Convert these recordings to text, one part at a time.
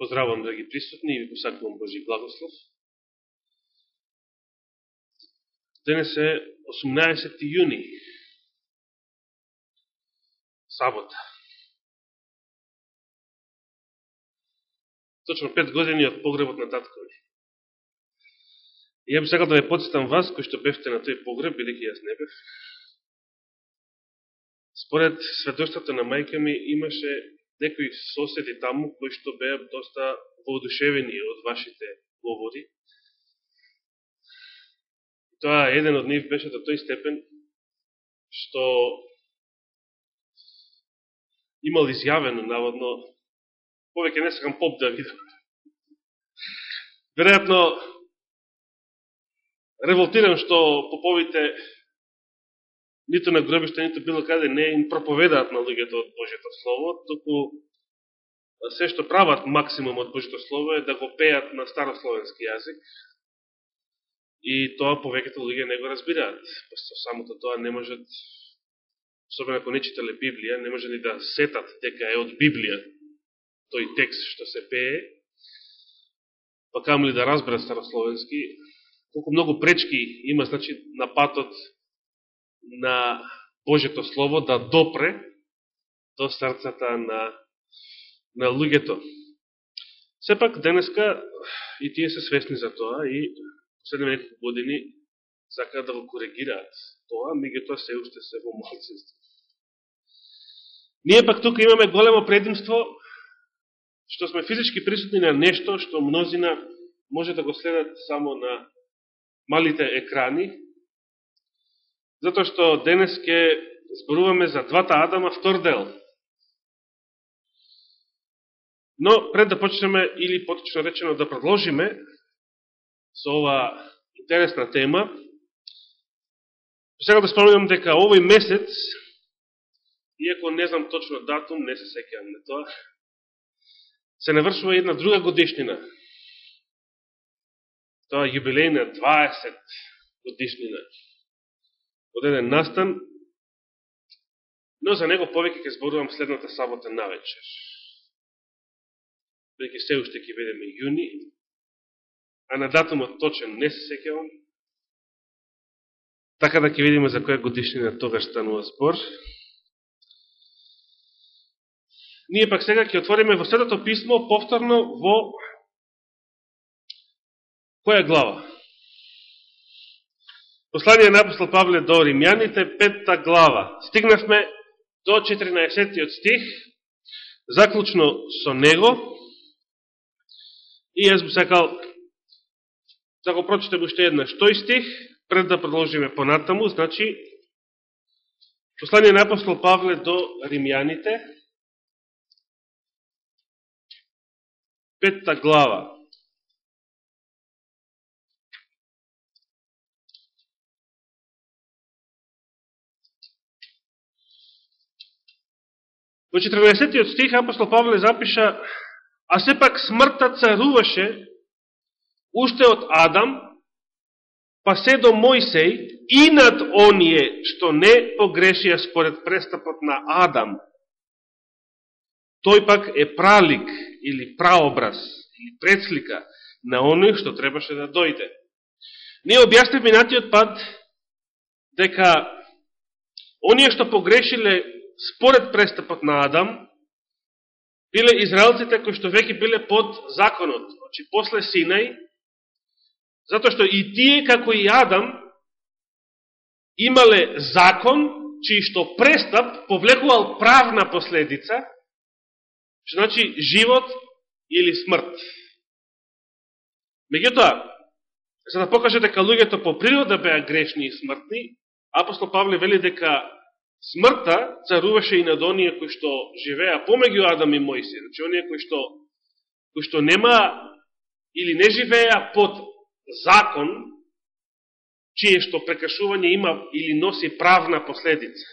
Поздравам драги присутни и ви посакувам Божи благослов. Денес е 18. јуни, сабота. Точно пет години од погребот на таткови. И ја би сакал да ве подсетам вас, кои што бевте на тој погреб, бидеќи јас не бев. Според сведоштата на мајка ми имаше некои соседи таму кои што беа доста воодушевени од вашите говори. Тоа еден од нив беше до тој степен што имал изјавено наводно повеќе не сакам поп да видам. Веројатно револтирам што поповите нито на гробиште, нито било каде не им проповедаат на луѓето од Божјето Слово, туку се што прават максимум од Божјето Слово е да го пеат на старословенски јазик и тоа повеќето луѓе не го разбираат. Посто самото тоа не можат, особено ако не читале Библија, не може ни да сетат дека е од Библија тој текст што се пее, па камо ли да разберат старословенски, колку многу пречки има значи, на патот на Божето Слово да допре до срцата на, на луѓето. Сепак, денеска и тие се свесни за тоа и последни неколку години сакаат да го коригираат тоа, меѓутоа се уште се во малцинство. Ние пак тука имаме големо предимство што сме физички присутни на нешто што мнозина може да го следат само на малите екрани, затоа што денес ќе зборуваме за двата Адама втор дел. Но пред да почнеме, или поточно речено да продолжиме со ова интересна тема, сега да спомнам дека овој месец, иако не знам точно датум, не се секјам на тоа, се навршува една друга годишнина. Тоа јубилејна 20 годишнина од еден настан, но за него повеќе ќе зборувам следната сабота на вечер. Веќе се уште ќе ведеме јуни, а на датумот точен не се секјавам, така да ќе видиме за која годишнина тогаш станува збор. Ние пак сега ќе отвориме во Светото писмо повторно во која глава? Послание на апостол Павле до Римјаните, петта глава. Стигнавме до 14 стих, заклучно со него, и јас би сакал да го прочитам уште еднаш тој стих, пред да продолжиме понатаму, значи, Послание на апостол Павле до Римјаните, петта глава. Во 14 стих апостол Павле запиша, а сепак смртта царуваше уште од Адам, па се до Мојсей и над оние што не погрешија според престапот на Адам. Тој пак е пралик или праобраз или предслика на оној што требаше да дојде. Ние објасне минатиот пат дека оние што погрешиле според престапот на Адам, биле израелците кои што веќе биле под законот, значи после Синај, затоа што и тие, како и Адам, имале закон, чиј што престап повлекувал правна последица, што значи живот или смрт. Меѓутоа, за да покаже дека луѓето по природа беа грешни и смртни, апостол Павле вели дека смртта царуваше и над оние кои што живеа помеѓу Адам и Мојси, значи оние кои што, кои што нема или не живеа под закон, чие што прекашување има или носи правна последица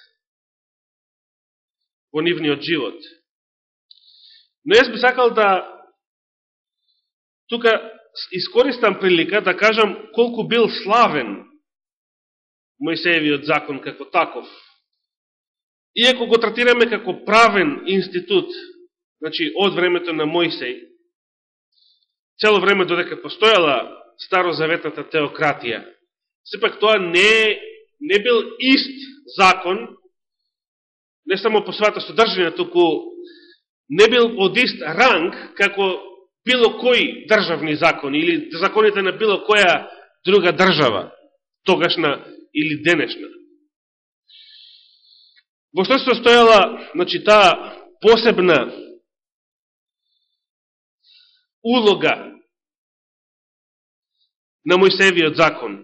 во нивниот живот. Но јас би сакал да тука искористам прилика да кажам колку бил славен Мојсеевиот закон како таков, Иако го тратираме како правен институт, значи од времето на Мојсей, цело време додека постојала старозаветната теократија, сепак тоа не, не бил ист закон, не само по свата содржина, туку не бил од ист ранг како било кој државни закон или законите на било која друга држава, тогашна или денешна. Во што се состојала, значи, таа посебна улога на Мојсевиот закон.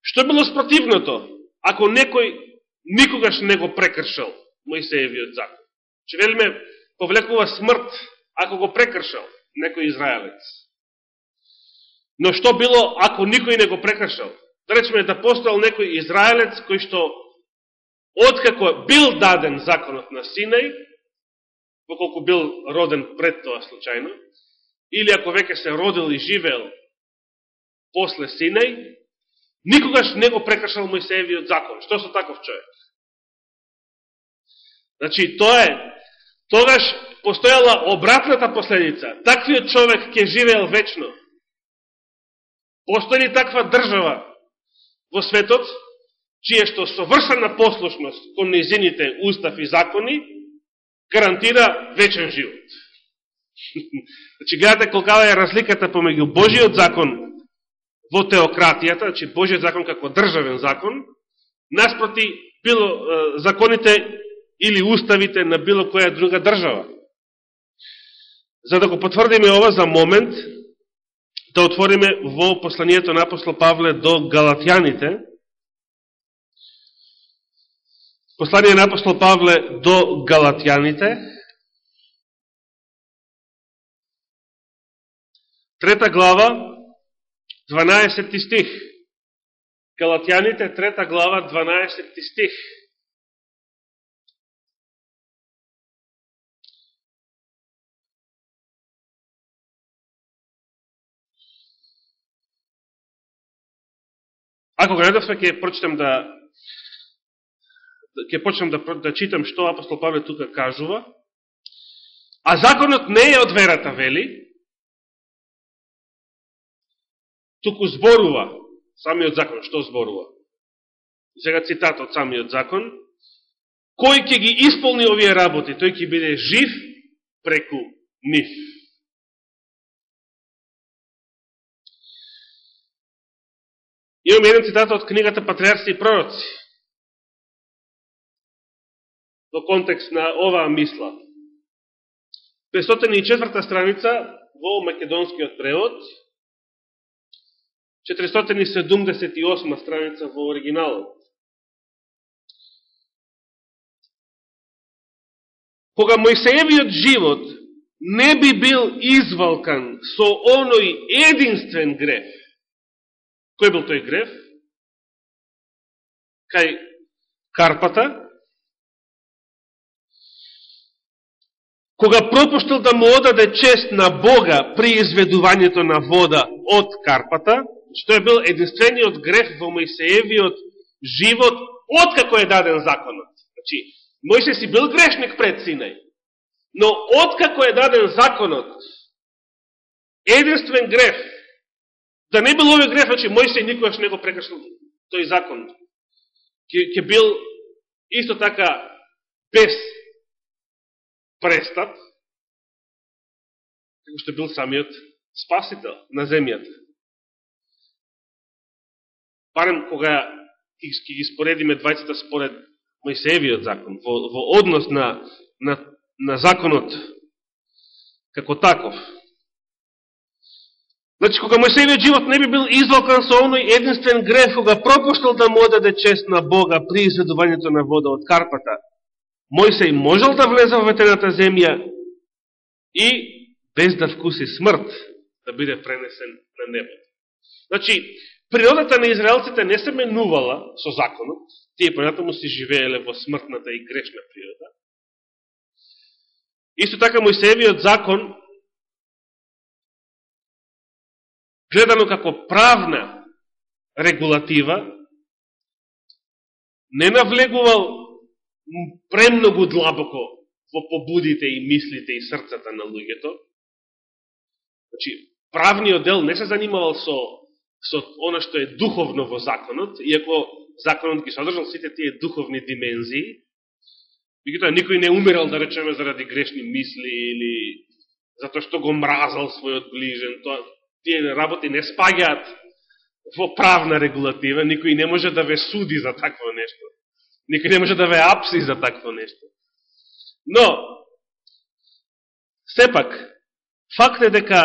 Што било спротивното, ако некој никогаш не го прекршал Мојсеевиот закон? Че велиме, повлекува смрт ако го прекршал некој израелец. Но што било ако никој не го прекршал? Да речеме да постоал некој израелец кој што откако бил даден законот на Синај, поколку бил роден пред тоа случајно, или ако веќе се родил и живеел после Синај, никогаш не го прекрашал Мојсеевиот закон. Што со таков човек? Значи, тоа е тогаш постојала обратната последица. Таквиот човек ќе живеел вечно. Постои ли таква држава во светот, чие што совршена послушност кон незините устав и закони, гарантира вечен живот. значи, гледате колкава е разликата помеѓу Божиот закон во теократијата, значи Божиот закон како државен закон, наспроти било законите или уставите на било која друга држава. За да го потврдиме ова за момент, да отвориме во посланието на апостол Павле до Галатјаните. Послание на апостол Павле до Галатјаните. Трета глава, 12 стих. Галатјаните, трета глава, 12 стих. Ако го најдовме, ќе прочитам да ќе почнам да, да читам што апостол Павле тука кажува. А законот не е од верата, вели, туку зборува самиот закон. Што зборува? Сега цитат од самиот закон. Кој ќе ги исполни овие работи, тој ќе биде жив преку нив. Имаме еден цитат од книгата Патриарци и пророци. Во контекст на оваа мисла. 504 страница во македонскиот превод, 478 страница во оригиналот. Кога Мојсеевиот живот не би бил извалкан со оној единствен греф, Кој бил тој греф? Кај карпата. Кога пропуштил да му одаде чест на Бога при изведувањето на вода од карпата, што е бил единствениот грех во Мојсеевиот живот, откако е даден законот. Значи, Мојсе си бил грешник пред Синај, но откако е даден законот, единствен грех, Да не бил овој грех, значи Мојсей никогаш не го прекашил тој закон. ќе бил исто така без престат, како што бил самиот спасител на земјата. Барем кога ќе ги споредиме двајцата според Мојсеевиот закон, во, во однос на, на, на законот како таков. Значи, кога Мојсеевиот живот не би бил изволкан со оној единствен греф, кога пропуштал да му одаде чест на Бога при изведувањето на вода од Карпата, Мојсей можел да влезе во ветената земја и без да вкуси смрт, да биде пренесен на небото. Значи, природата на израелците не се менувала со законот, тие понатаму си живееле во смртната и грешна природа. Исто така Мојсеевиот закон гледано како правна регулатива, не навлегувал премногу длабоко во побудите и мислите и срцата на луѓето. Значи, правниот дел не се занимавал со, со она што е духовно во законот, иако законот ги содржал сите тие духовни димензии, меѓутоа никој не умирал, да речеме, заради грешни мисли или затоа што го мразал својот ближен. Тоа, тие работи не спаѓаат во правна регулатива, никој не може да ве суди за такво нешто. Никој не може да ве апси за такво нешто. Но, сепак, факт е дека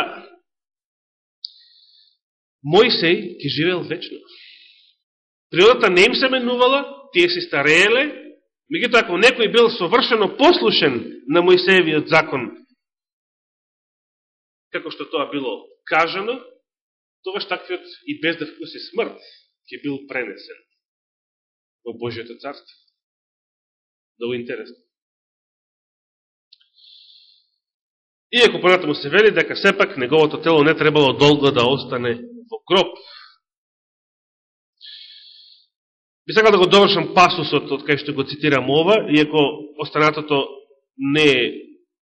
Мојсей ќе живеел вечно. Природата не им се менувала, тие се старееле, меѓутоа ако некој бил совршено послушен на Мојсеевиот закон, како што тоа било кажано, тогаш таквиот и бездевкус и смрт ќе бил пренесен во Божијата царство. Долу интересно. Иако понатаму се вели дека сепак неговото тело не требало долго да остане во гроб. Би сакал да го довршам пасусот од кај што го цитирам ова, иако останатото не е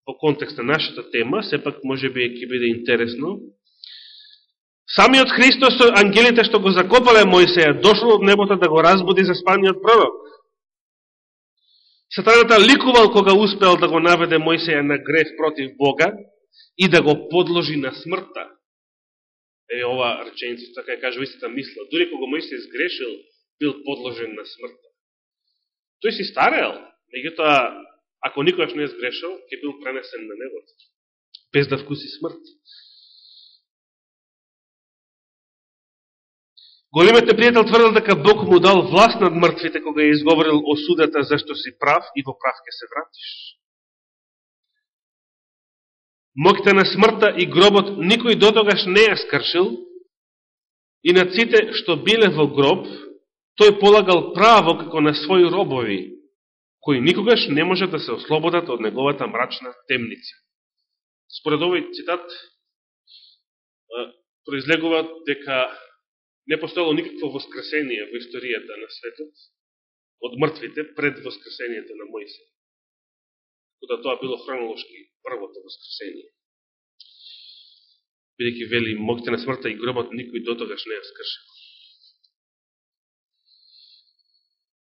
во контекст на нашата тема, сепак може би ќе биде интересно. Самиот Христос, ангелите што го закопале Мојсеја, дошол од небото да го разбуди за спаниот пророк. Сатаната ликувал кога успел да го наведе Мојсеја на греф против Бога и да го подложи на смртта е ова реченица, така ја кажа истата мисла. Дори кога Мојсија сгрешил, бил подложен на смртта. Тој си старел, меѓутоа, ако никогаш не е сгрешил, ќе бил пренесен на небото, без да вкуси смрт. Големите пријател тврдил дека Бог му дал власт над мртвите кога ја изговорил осудата зашто си прав и во прав ке се вратиш. Моките на смртта и гробот никој дотогаш не ја скршил, и на ците што биле во гроб, тој полагал право како на своји робови, кои никогаш не може да се ослободат од неговата мрачна темница. Според овој цитат, произлегува дека не постоело никакво воскресение во историјата на светот од мртвите пред воскресението на Мојсе. Кога така да тоа било хронолошки првото воскресение. Бидеќи вели „Могите на смртта и гробот никој дотогаш не ја скршил.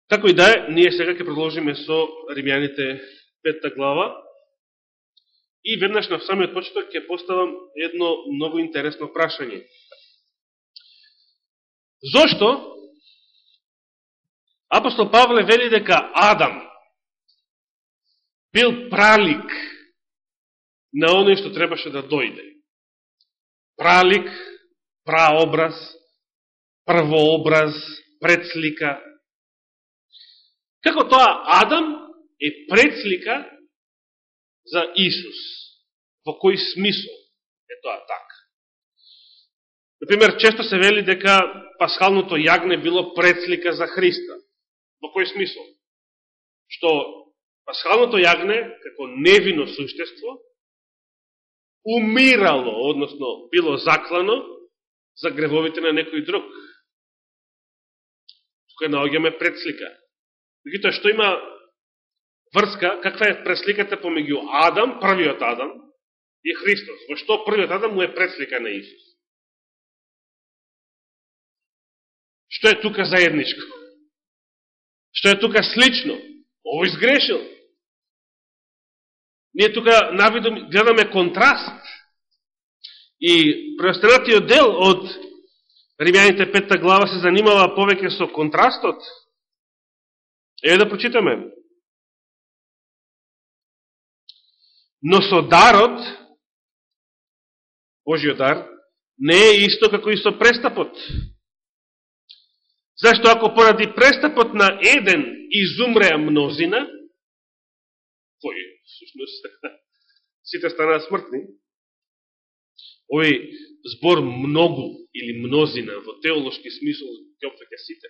Како и да е, ние сега ќе продолжиме со Римјаните петта глава и веднаш на самиот почеток ќе поставам едно многу интересно прашање. Зошто апостол Павле вели дека Адам бил пралик на оној што требаше да дојде. Пралик, праобраз, првообраз, предслика. Како тоа Адам е предслика за Исус? Во кој смисол е тоа така? Например, често се вели дека пасхалното јагне било предслика за Христа. Во кој смисол? Што пасхалното јагне, како невино суштество, умирало, односно било заклано за гревовите на некој друг. Тука наоѓаме предслика. Мегутоа што има врска, каква е предсликата помеѓу Адам, првиот Адам, и Христос? Во што првиот Адам му е предслика на Исус? Што е тука заедничко? Што е тука слично? Ово изгрешил. Ние тука навидом гледаме контраст. И преостанатиот дел од Римјаните петта глава се занимава повеќе со контрастот. Еве да прочитаме. Но со дарот, Божиот дар, не е исто како и со престапот. Зашто ако поради престапот на еден изумреа мнозина, кој всушност сите станаа смртни, овој збор многу или мнозина во теолошки смисол ќе опфеќа сите.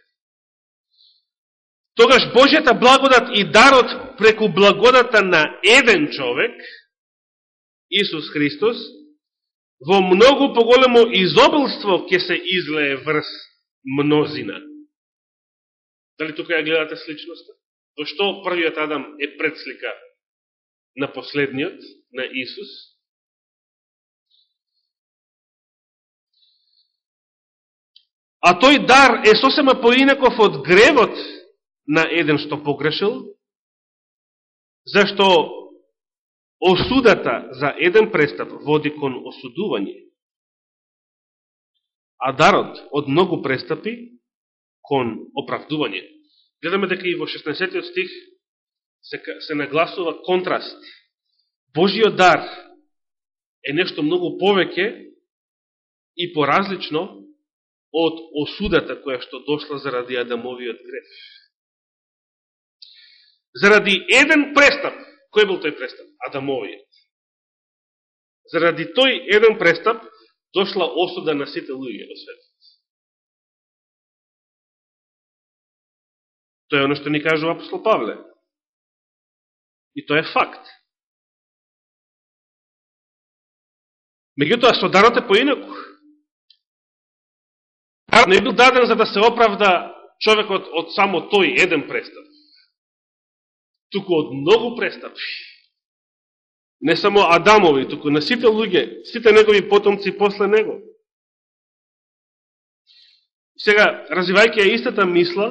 Тогаш Божјата благодат и дарот преку благодата на еден човек, Исус Христос, во многу поголемо изобилство ќе се излее врз мнозина. Дали тука ја гледате сличноста? Во што првиот Адам е предслика на последниот, на Исус? А тој дар е сосема поинаков од гревот на еден што погрешил, зашто осудата за еден престап води кон осудување, а дарот од многу престапи кон оправдување. Гледаме дека и во 16 стих се, се нагласува контраст. Божиот дар е нешто многу повеќе и поразлично од осудата која што дошла заради Адамовиот греф. Заради еден престап, кој бил тој престап? Адамовиот. Заради тој еден престап дошла осуда на сите луѓе во свет. Тоа е оно што ни кажува апостол Павле. И тоа е факт. Меѓутоа, со дарот е поинаку. Дарот не бил даден за да се оправда човекот од само тој еден престап. Туку од многу престапи. Не само Адамови, туку на сите луѓе, сите негови потомци после него. Сега, развивајќи ја истата мисла,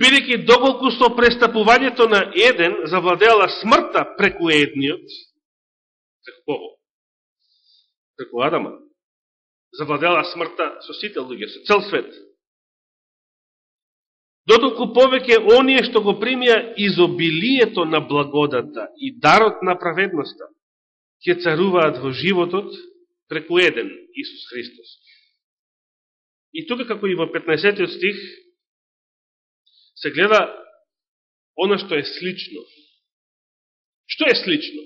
бидеќи доколку со престапувањето на еден завладеала смртта преку едниот, преку кого? Преку Адама. Завладела смртта со сите луѓе, со цел свет. Дотолку повеќе оние што го примија изобилието на благодата и дарот на праведноста, ќе царуваат во животот преку еден Исус Христос. И тука, како и во 15 стих, се гледа оно што е слично. Што е слично?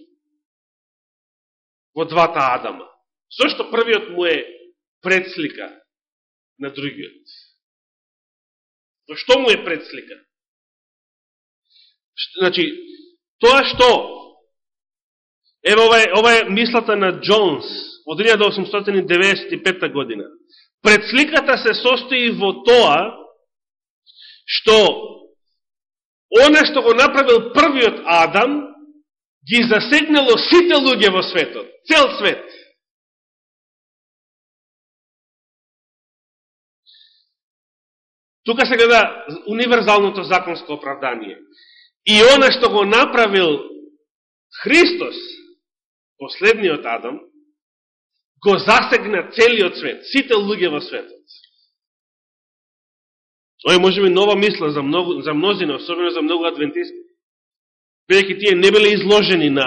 Во двата Адама. Зошто првиот му е предслика на другиот? Во што му е предслика? Значи, тоа што ева ова е, ова е мислата на Джонс од 1895 година. Предсликата се состои во тоа што оне што го направил првиот Адам, ги засегнало сите луѓе во светот, цел свет. Тука се гледа универзалното законско оправдание. И оне што го направил Христос, последниот Адам, го засегна целиот свет, сите луѓе во светот. Ова е можеби нова мисла за, многу, за мнозина, особено за многу адвентисти. Бидеќи тие не биле изложени на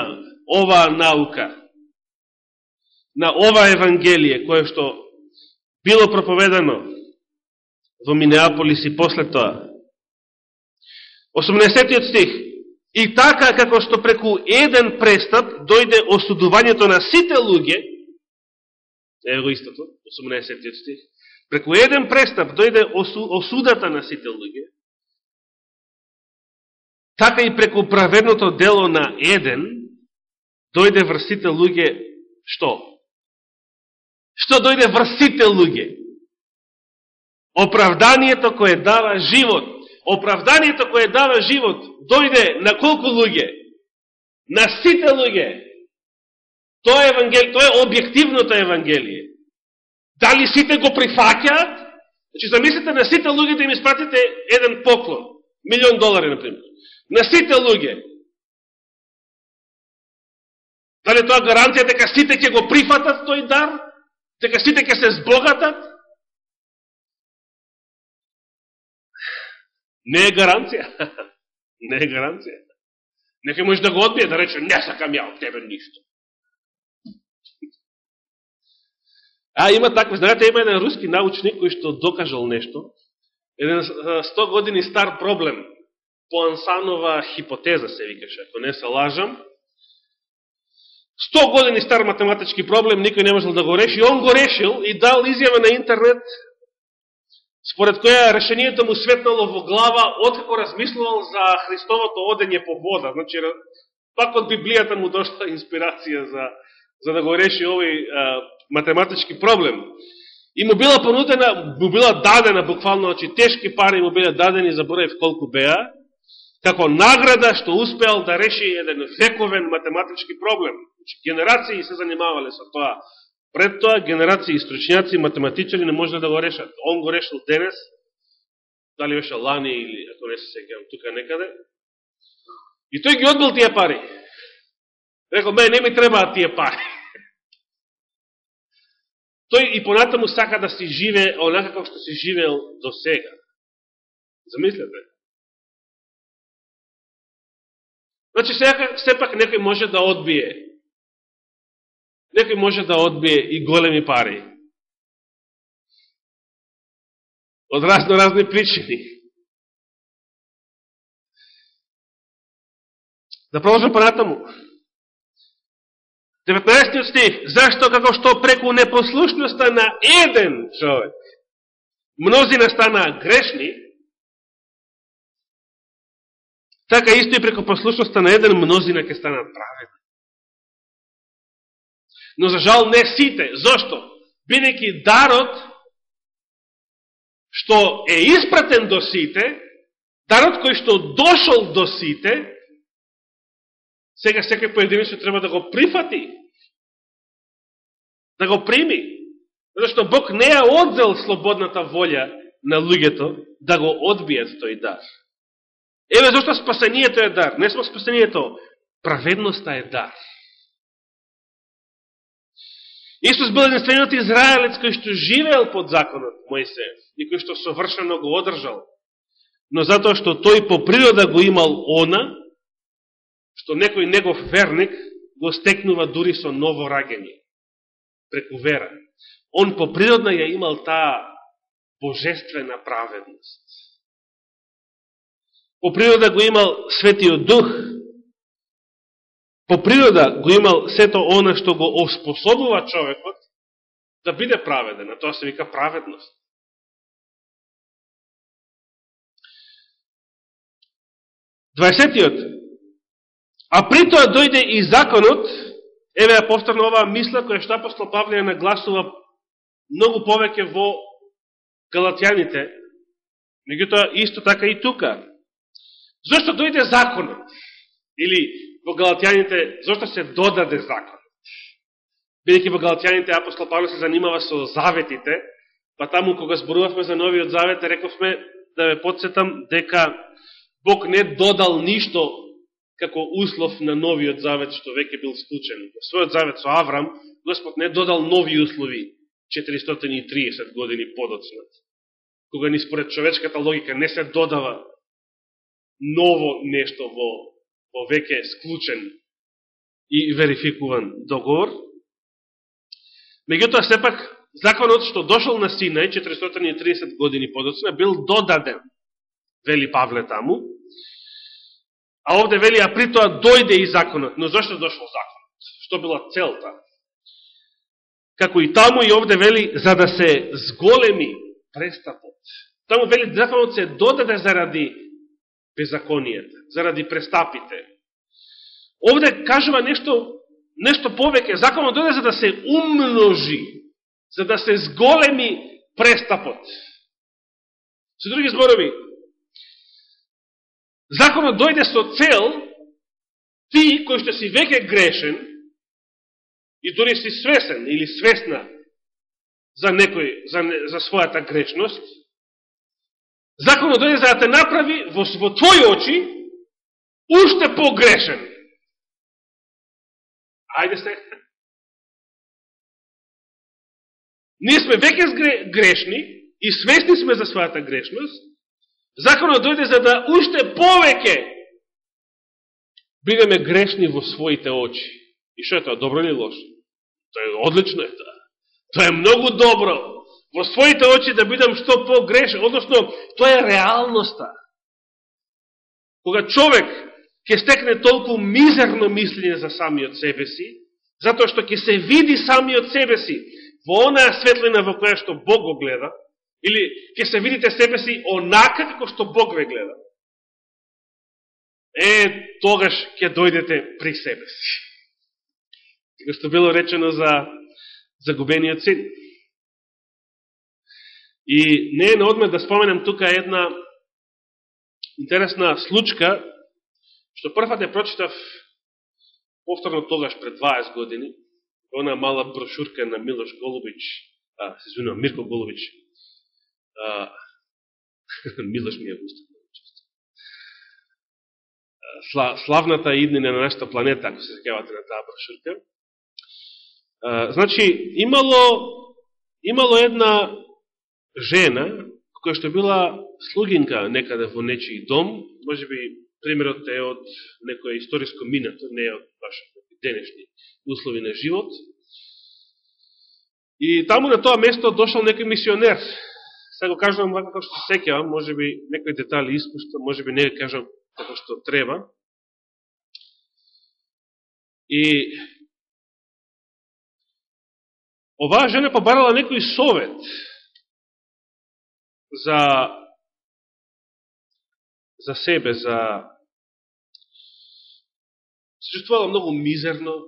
оваа наука, на ова Евангелие, кое што било проповедано во Минеаполис и после тоа. 80 стих. И така како што преку еден престап дојде осудувањето на сите луѓе, ево истото, 80 стих, преку еден престап дојде осудата на сите луѓе, така и преку праведното дело на еден, дојде врсите луѓе, што? Што дојде врсите луѓе? Оправданието кое дава живот. Оправданието кое дава живот дојде на колку луѓе? На сите луѓе. Тоа е, евангел... тоа е објективното Евангелие. Дали сите го прифаќаат? Значи, замислите на сите луѓе да им испратите еден поклон. Милион долари, например. На сите луѓе. Дали тоа гаранција дека сите ќе го прифатат тој дар? Дека сите ќе се збогатат? Не е гаранција. Не е гаранција. Некој може да го одбие, да рече, не сакам ја од тебе ништо. А, има такви знаете, има еден руски научник кој што докажал нешто, еден 100 години стар проблем, по Ансанова хипотеза се викаше, ако не се лажам. 100 години стар математички проблем, никој не можел да го реши, он го решил и дал изјава на интернет, според која решението му светнало во глава, откако размислувал за Христовото одење по вода. Значи, пак од Библијата му дошла инспирација за, за да го реши овој математички проблем. И му била понудена, му била дадена, буквално, значи тешки пари му биле дадени, заборев колку беа, како награда што успеал да реши еден вековен математички проблем. Значи, генерации се занимавале со тоа Пред тоа генерации источњаци, математичари не може да го решат. Он го решил денес, дали беше лани или, ако не се секам, тука некаде. И тој ги одбил тие пари. Рекол, ме не ми требаат тие пари. Тој и понатаму сака да си живе онака како што си живеел до сега. Замислете. Значи, сепак некој може да одбие некој може да одбие и големи пари. Од разно разни причини. Да продолжам понатаму. 19 стих. Зашто како што преку непослушноста на еден човек мнозина станаа грешни, така исто и преку послушноста на еден мнозина ќе станат праведни. Но за жал не сите. Зошто? Бидејќи дарот што е испратен до сите, дарот кој што дошол до сите, сега секој поединечно треба да го прифати, да го прими. Зашто Бог не ја одзел слободната волја на луѓето да го одбијат тој дар. Еве зашто спасението е дар. Не само спасението, праведноста е дар. Исус бил единствениот израелец кој што живеел под законот Моисеев и кој што совршено го одржал. Но затоа што тој по природа го имал она, што некој негов верник го стекнува дури со ново раѓање, преку вера. Он по природна ја имал таа божествена праведност. По природа го имал Светиот Дух, по природа го имал сето она што го оспособува човекот да биде праведен, а тоа се вика праведност. Дваесетиот. А при тоа дојде и законот, еве ја повторно оваа мисла која што апостол Павле ја нагласува многу повеќе во Галатјаните, меѓутоа исто така и тука. Зошто дојде законот? Или во Галатјаните, зошто се додаде закон? Бидеќи во Галатјаните апостол Павле се занимава со заветите, па таму кога зборувавме за новиот завет, рековме да ве подсетам дека Бог не додал ништо како услов на новиот завет што веќе бил склучен. Во својот завет со Аврам, Господ не додал нови услови 430 години подоцнат. Кога ни според човечката логика не се додава ново нешто во во веќе склучен и верификуван договор. Меѓутоа, сепак, законот што дошол на Синај 430 години подоцна бил додаден, вели Павле таму, а овде вели, а при тоа дојде и законот. Но зашто дошол законот? Што била целта? Како и таму и овде вели, за да се зголеми престапот. Таму вели, законот се додаде заради беззаконијата, заради престапите. Овде кажува нешто, нешто повеќе. Законот дојде за да се умножи, за да се зголеми престапот. Со други зборови, законот дојде со цел ти кој што си веќе грешен и дори си свесен или свесна за некој за, за својата грешност, Законот дојде за да те направи во, во твои очи уште погрешен. Ајде се. Ние сме веќе грешни и свесни сме за својата грешност. Законот дојде за да уште повеќе бидеме грешни во своите очи. И што е тоа, добро или лошо? Тоа е одлично е тоа. Тоа е многу добро во своите очи да бидам што по-грешен, односно, тоа е реалноста. Кога човек ќе стекне толку мизерно мислење за самиот себе си, затоа што ќе се види самиот себе си во онаа светлина во која што Бог го гледа, или ќе се видите себе си онака како што Бог ве гледа, е, тогаш ќе дојдете при себе си. Како што било речено за загубениот син. И не е наодмет да споменем тука една интересна случка, што првпат ја прочитав повторно тогаш пред 20 години, она мала брошурка на Милош Голубич, а, се извинувам, Мирко Голубич, а, Милош ми е устат. Да славната иднина на нашата планета, ако се закевате на таа брошурка. Значи, имало, имало една жена, која што била слугинка некаде во нечи дом, може би примерот е од некој историско минато, не е од баш денешни услови на живот. И таму на тоа место дошол некој мисионер. Сега го кажувам како што се секјавам, може би некои детали испушта, може би не го кажам како што треба. И оваа жена побарала некој совет за за себе, за се чувствувала многу мизерно,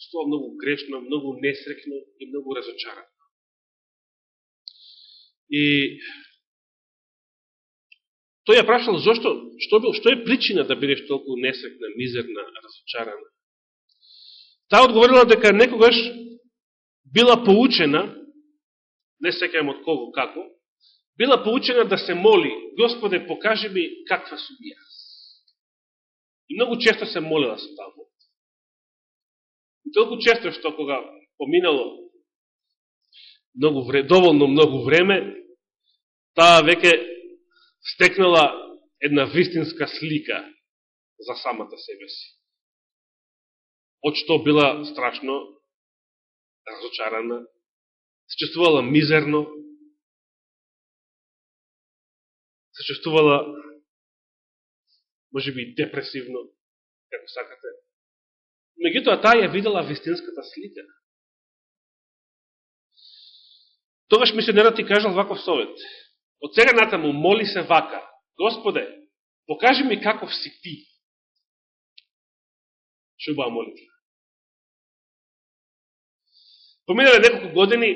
чувствувала многу грешно, многу несрекно и многу разочарано. И тој ја прашал зашто, што, бил, што е причина да бидеш толку несрекна, мизерна, разочарана. Таа одговорила дека некогаш била поучена, не секајам од кого, како, била поучена да се моли, Господе, покажи ми каква сум јас. И многу често се молила со таа молитва. И толку често што кога поминало многу вре, доволно многу време, таа веќе стекнала една вистинска слика за самата себе си. Од што била страшно разочарана, се чувствувала мизерно, се чувствувала може би депресивно, како сакате. Меѓутоа, таа ја видела вистинската слика. Тогаш мисионерот ти кажал ваков совет. Од сега натаму моли се вака. Господе, покажи ми каков си ти. Шубава молитва. Поминале неколку години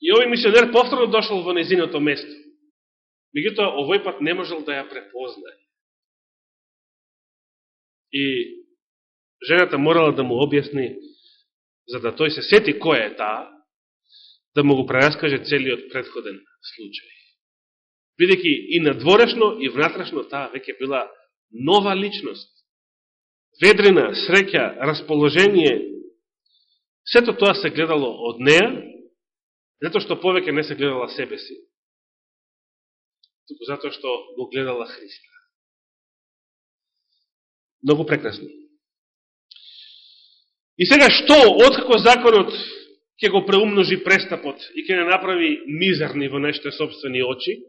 и овој мисионер повторно дошол во незиното место. Меѓутоа, овој пат не можел да ја препознае. И жената морала да му објасни, за да тој се сети која е таа, да му го прераскаже целиот предходен случај. Бидеќи и надворешно и внатрешно таа веќе била нова личност. Ведрина, среќа, расположение, сето тоа се гледало од неа, затоа што повеќе не се гледала себе си, туку затоа што го гледала Христа. Многу прекрасно. И сега што, откако законот ќе го преумножи престапот и ќе не направи мизерни во нашите собствени очи,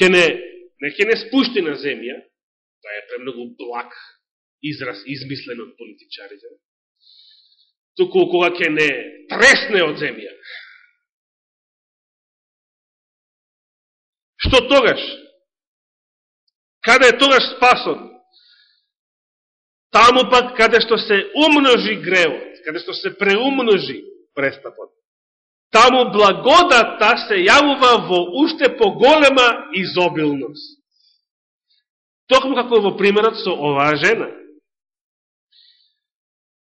ќе не, не ќе не спушти на земја, тоа е премногу благ израз измислен од политичарите, туку кога ќе не тресне од земја. Што тогаш? Каде е тогаш спасот? Таму пак каде што се умножи гревот, каде што се преумножи престапот. Таму благодата се јавува во уште поголема изобилност. Токму како во примерот со оваа жена.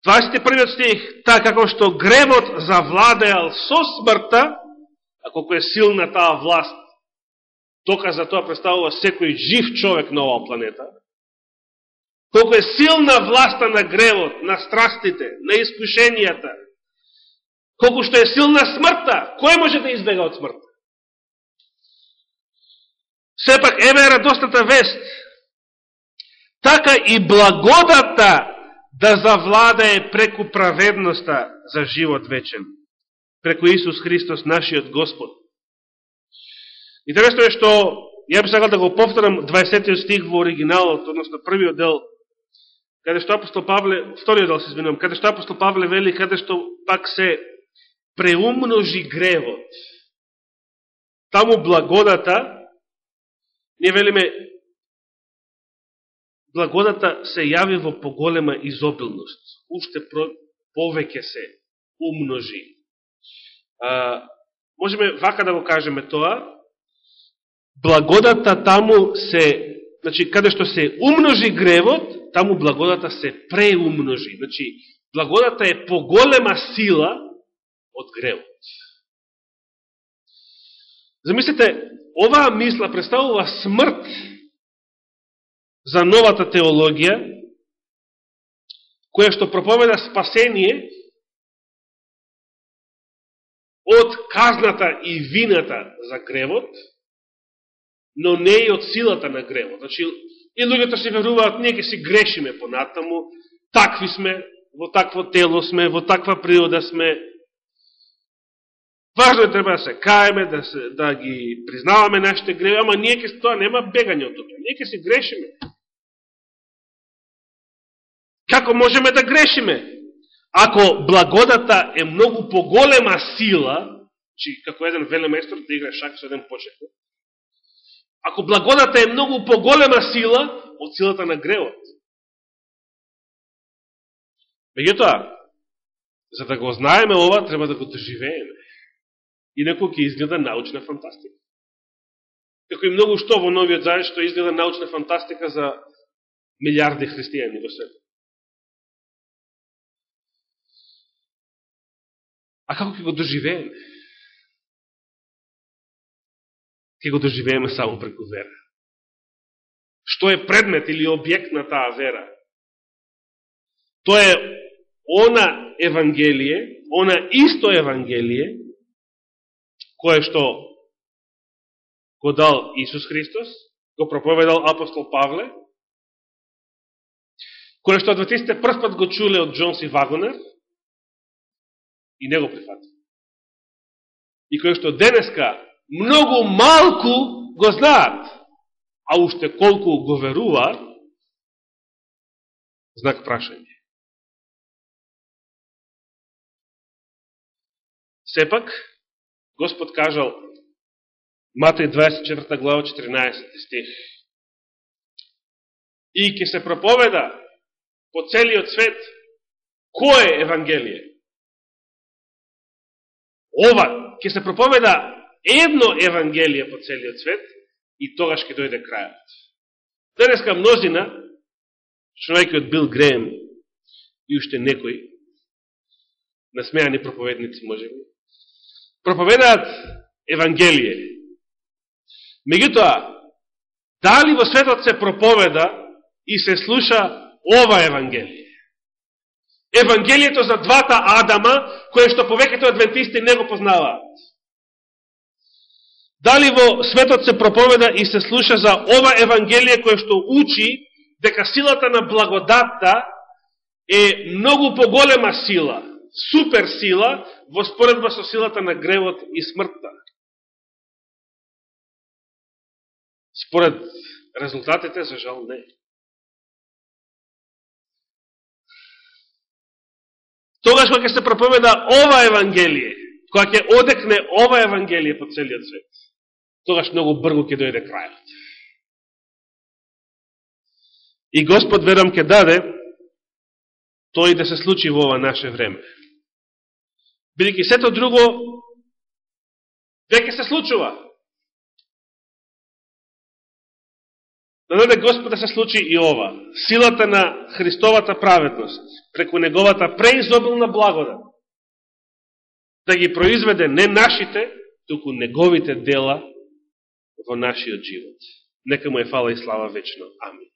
21 стих, така како што гревот завладеал со смртта, а колко е силна таа власт, доказ за тоа представува секој жив човек на оваа планета, колко е силна власта на гревот, на страстите, на искушенијата, колко што е силна смртта, кој може да избега од смртта? Сепак, еве е радостната вест. Така и благодата да завладае преку праведноста за живот вечен. Преку Исус Христос, нашиот Господ. Интересно е што, ја би сакал да го повторам 20 стих во оригиналот, односно првиот дел каде што апостол Павле, вториот дел се извинувам, каде што апостол Павле вели, каде што пак се преумножи гревот. Таму благодата, не велиме, благодата се јави во поголема изобилност. Уште повеќе се умножи. А, можеме вака да го кажеме тоа. Благодата таму се, значи, каде што се умножи гревот, таму благодата се преумножи. Значи, благодата е поголема сила од гревот. Замислите, оваа мисла представува смрт за новата теологија, која што проповеда спасение од казната и вината за гревот, но не и од силата на гревот. Значи, и луѓето се веруваат, ние ќе си грешиме понатаму, такви сме, во такво тело сме, во таква природа сме. Важно е треба да се каеме, да, се, да ги признаваме нашите греви, ама ние ке, тоа нема бегање од тоа. Ние ќе си грешиме. Како можеме да грешиме? Ако благодата е многу поголема сила, чи како еден велеместор да игра шак со еден почетник, ако благодата е многу поголема сила од силата на гревот. Меѓутоа, за да го знаеме ова, треба да го доживееме. Инако ќе изгледа научна фантастика. Како и многу што во новиот заед што изгледа научна фантастика за милиарди христијани во светот. А како ќе го доживееме? Ќе го доживееме само преку вера. Што е предмет или објект на таа вера? Тоа е она Евангелие, она исто Евангелие, кое што го дал Исус Христос, го проповедал апостол Павле, кое што адвентистите прв го чуле од Джонс и Вагонер, и не го прифати. И кое што денеска многу малку го знаат, а уште колку го веруваат, знак прашање. Сепак, Господ кажал, Матеј 24 глава 14 стих, и ќе се проповеда по целиот свет кој е Евангелие? ова, ќе се проповеда едно Евангелие по целиот свет и тогаш ќе дојде крајот. Денеска мнозина, човеки од Бил Греем и уште некои, насмејани проповедници, може би, проповедаат Евангелие. Меѓутоа, дали во светот се проповеда и се слуша ова Евангелие? Евангелието за двата Адама, кое што повеќето адвентисти не го познаваат. Дали во светот се проповеда и се слуша за ова Евангелие кое што учи дека силата на благодатта е многу поголема сила, супер сила, во споредба со силата на гревот и смртта. Според резултатите, за жал, не. тогаш кога ќе се проповеда ова Евангелие, кога ќе одекне ова Евангелие по целиот свет, тогаш многу брго ќе дојде крајот. И Господ, верам, ќе даде тој да се случи во ова наше време. Бидеќи сето друго веќе се случува. Да даде Господ да се случи и ова. Силата на Христовата праведност, преку Неговата преизобилна благодат, да ги произведе не нашите, туку Неговите дела во нашиот живот. Нека му е фала и слава вечно. Амин.